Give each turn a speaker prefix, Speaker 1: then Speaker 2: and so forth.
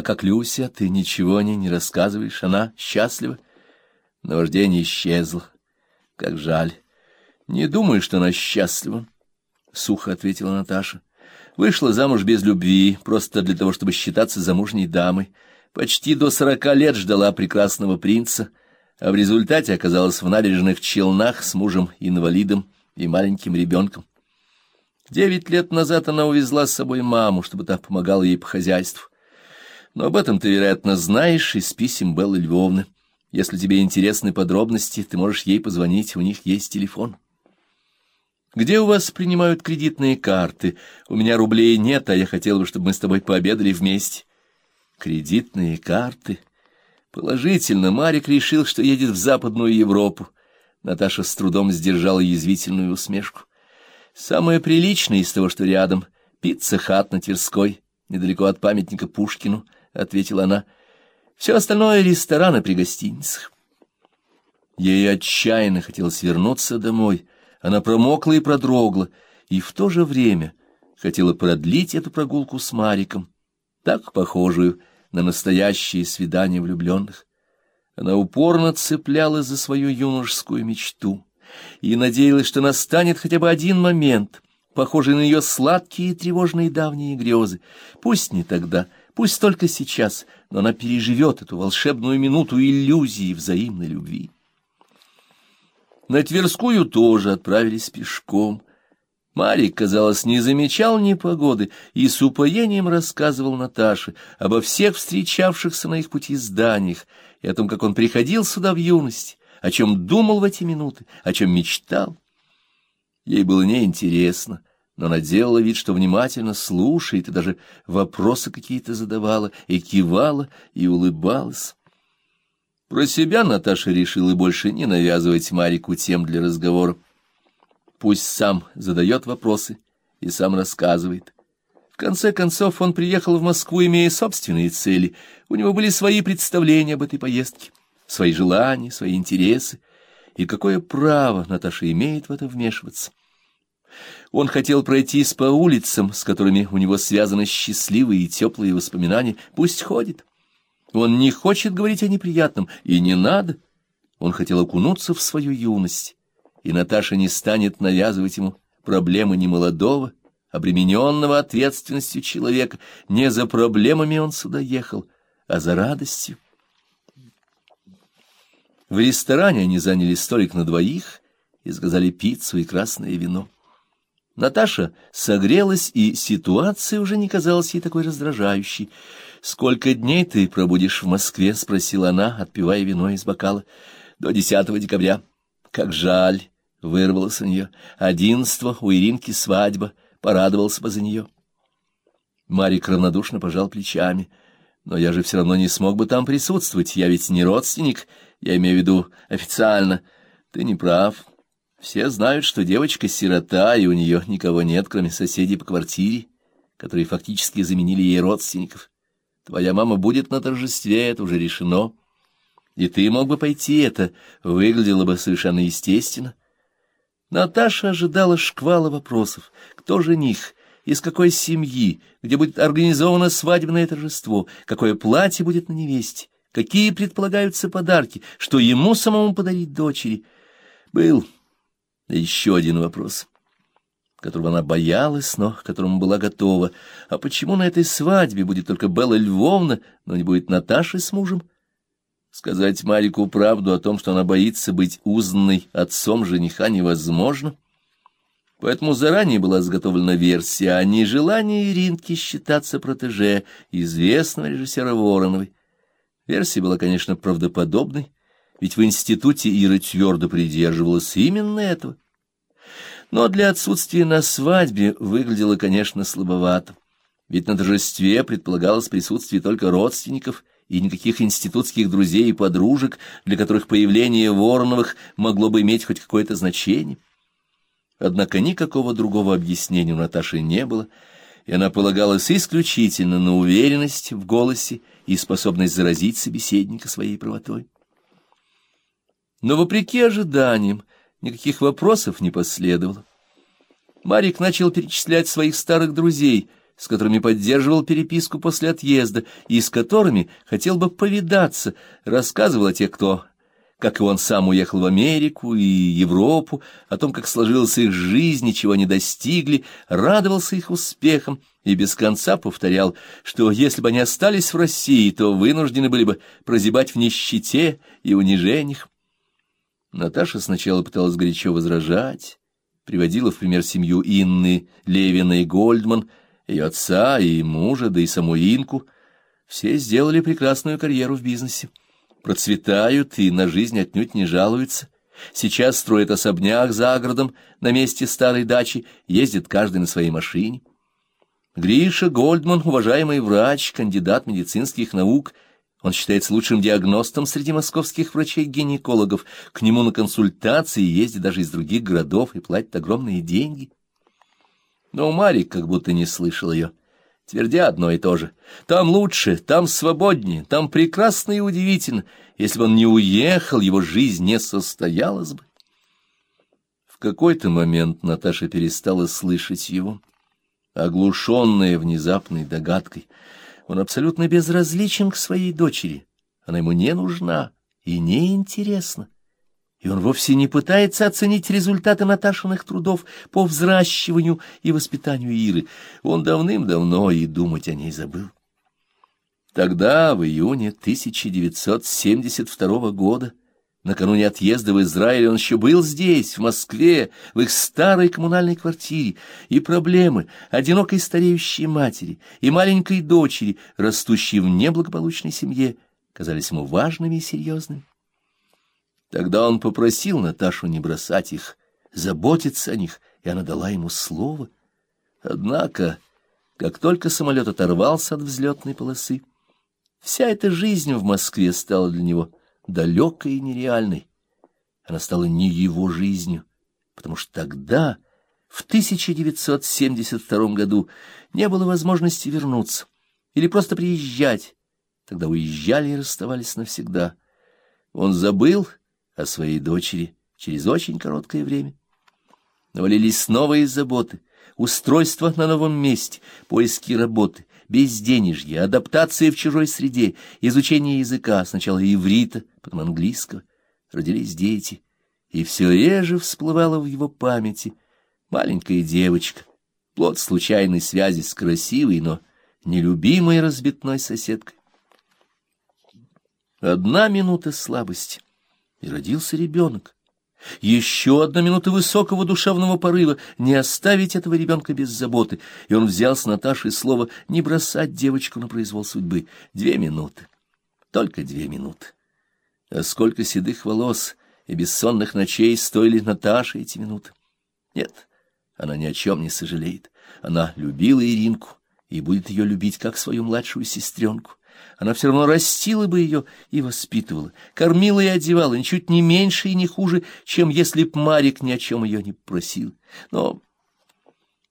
Speaker 1: А как Люся, ты ничего о ней не рассказываешь, она счастлива? Наваждение исчезло. Как жаль. Не думаю, что она счастлива, — сухо ответила Наташа. Вышла замуж без любви, просто для того, чтобы считаться замужней дамой. Почти до сорока лет ждала прекрасного принца, а в результате оказалась в набережных Челнах с мужем-инвалидом и маленьким ребенком. Девять лет назад она увезла с собой маму, чтобы та помогала ей по хозяйству. Но об этом ты, вероятно, знаешь из писем Беллы Львовны. Если тебе интересны подробности, ты можешь ей позвонить, у них есть телефон. Где у вас принимают кредитные карты? У меня рублей нет, а я хотел бы, чтобы мы с тобой пообедали вместе. Кредитные карты? Положительно, Марик решил, что едет в Западную Европу. Наташа с трудом сдержала язвительную усмешку. Самое приличное из того, что рядом, Pizza Hut на Тверской, недалеко от памятника Пушкину, — ответила она. Все остальное — рестораны при гостиницах. Ей отчаянно хотелось вернуться домой. Она промокла и продрогла, и в то же время хотела продлить эту прогулку с Мариком, так похожую на настоящее свидание влюбленных. Она упорно цеплялась за свою юношескую мечту и надеялась, что настанет хотя бы один момент, похожий на ее сладкие и тревожные давние грезы. Пусть не тогда — Пусть только сейчас, но она переживет эту волшебную минуту иллюзии взаимной любви. На Тверскую тоже отправились пешком. Марик, казалось, не замечал ни погоды и с упоением рассказывал Наташе обо всех встречавшихся на их пути зданиях и о том, как он приходил сюда в юности, о чем думал в эти минуты, о чем мечтал. Ей было неинтересно, но она делала вид, что внимательно слушает, и даже вопросы какие-то задавала, и кивала, и улыбалась. Про себя Наташа решила больше не навязывать Марику тем для разговора. Пусть сам задает вопросы и сам рассказывает. В конце концов, он приехал в Москву, имея собственные цели. У него были свои представления об этой поездке, свои желания, свои интересы. И какое право Наташа имеет в это вмешиваться? Он хотел пройтись по улицам, с которыми у него связаны счастливые и теплые воспоминания. Пусть ходит. Он не хочет говорить о неприятном, и не надо. Он хотел окунуться в свою юность, и Наташа не станет навязывать ему проблемы немолодого, обремененного ответственностью человека. Не за проблемами он сюда ехал, а за радостью. В ресторане они заняли столик на двоих и заказали пиццу и красное вино. Наташа согрелась, и ситуация уже не казалась ей такой раздражающей. «Сколько дней ты пробудешь в Москве?» — спросила она, отпивая вино из бокала. «До 10 декабря». «Как жаль!» — вырвалось у нее. «Одиннадцатого у Иринки свадьба. Порадовался бы за нее». Марик равнодушно пожал плечами. «Но я же все равно не смог бы там присутствовать. Я ведь не родственник. Я имею в виду официально. Ты не прав. Все знают, что девочка сирота, и у нее никого нет, кроме соседей по квартире, которые фактически заменили ей родственников. Твоя мама будет на торжестве, это уже решено. И ты мог бы пойти, это выглядело бы совершенно естественно. Наташа ожидала шквала вопросов. Кто жених? Из какой семьи? Где будет организовано свадебное торжество? Какое платье будет на невесте? Какие предполагаются подарки? Что ему самому подарить дочери? Был еще один вопрос, которого она боялась, но к которому была готова. А почему на этой свадьбе будет только Белла Львовна, но не будет Наташи с мужем? Сказать Марику правду о том, что она боится быть узнанной отцом жениха, невозможно. Поэтому заранее была заготовлена версия о нежелании Иринки считаться протеже известного режиссера Вороновой. Версия была, конечно, правдоподобной, ведь в институте Ира твердо придерживалась именно этого. Но для отсутствия на свадьбе выглядело, конечно, слабовато. Ведь на торжестве предполагалось присутствие только родственников и никаких институтских друзей и подружек, для которых появление Вороновых могло бы иметь хоть какое-то значение. Однако никакого другого объяснения у Наташи не было, и она полагалась исключительно на уверенность в голосе и способность заразить собеседника своей правотой. Но, вопреки ожиданиям, никаких вопросов не последовало. Марик начал перечислять своих старых друзей, с которыми поддерживал переписку после отъезда и с которыми хотел бы повидаться, рассказывал о тех, кто, как и он сам, уехал в Америку и Европу, о том, как сложилась их жизнь, чего они достигли, радовался их успехам и без конца повторял, что если бы они остались в России, то вынуждены были бы прозябать в нищете и унижениях. Наташа сначала пыталась горячо возражать, приводила в пример семью Инны, Левина и Гольдман, ее отца и мужа, да и саму Инку. Все сделали прекрасную карьеру в бизнесе. Процветают и на жизнь отнюдь не жалуются. Сейчас строят особняк за городом на месте старой дачи, ездит каждый на своей машине. Гриша Гольдман, уважаемый врач, кандидат медицинских наук, он считается лучшим диагностом среди московских врачей-гинекологов. К нему на консультации ездит даже из других городов и платит огромные деньги. Но Марик как будто не слышал ее, твердя одно и то же. Там лучше, там свободнее, там прекрасно и удивительно. Если бы он не уехал, его жизнь не состоялась бы. В какой-то момент Наташа перестала слышать его, оглушенная внезапной догадкой. Он абсолютно безразличен к своей дочери. Она ему не нужна и не интересна и он вовсе не пытается оценить результаты Наташиных трудов по взращиванию и воспитанию Иры. Он давным-давно и думать о ней забыл. Тогда, в июне 1972 года, накануне отъезда в Израиль, он еще был здесь, в Москве, в их старой коммунальной квартире, и проблемы одинокой стареющей матери и маленькой дочери, растущей в неблагополучной семье, казались ему важными и серьезными. Тогда он попросил Наташу не бросать их, заботиться о них, и она дала ему слово. Однако, как только самолет оторвался от взлетной полосы, вся эта жизнь в Москве стала для него далекой и нереальной. Она стала не его жизнью, потому что тогда, в 1972 году, не было возможности вернуться или просто приезжать. Тогда уезжали и расставались навсегда. Он забыл о своей дочери через очень короткое время. Навалились новые заботы, устройство на новом месте, поиски работы, безденежье, адаптация в чужой среде, изучение языка, сначала иврита, потом английского. Родились дети, и все реже всплывала в его памяти маленькая девочка, плод случайной связи с красивой, но нелюбимой разбитной соседкой. Одна минута слабости — и родился ребенок. Еще одна минута высокого душевного порыва, не оставить этого ребенка без заботы, и он взял с Наташей слово не бросать девочку на произвол судьбы. Две минуты, только две минуты. А сколько седых волос и бессонных ночей стоили Наташе эти минуты? Нет, она ни о чем не сожалеет. Она любила Иринку и будет ее любить как свою младшую сестренку она все равно растила бы ее и воспитывала, кормила и одевала, ничуть не меньше и не хуже, чем если б Марик ни о чем ее не просил. Но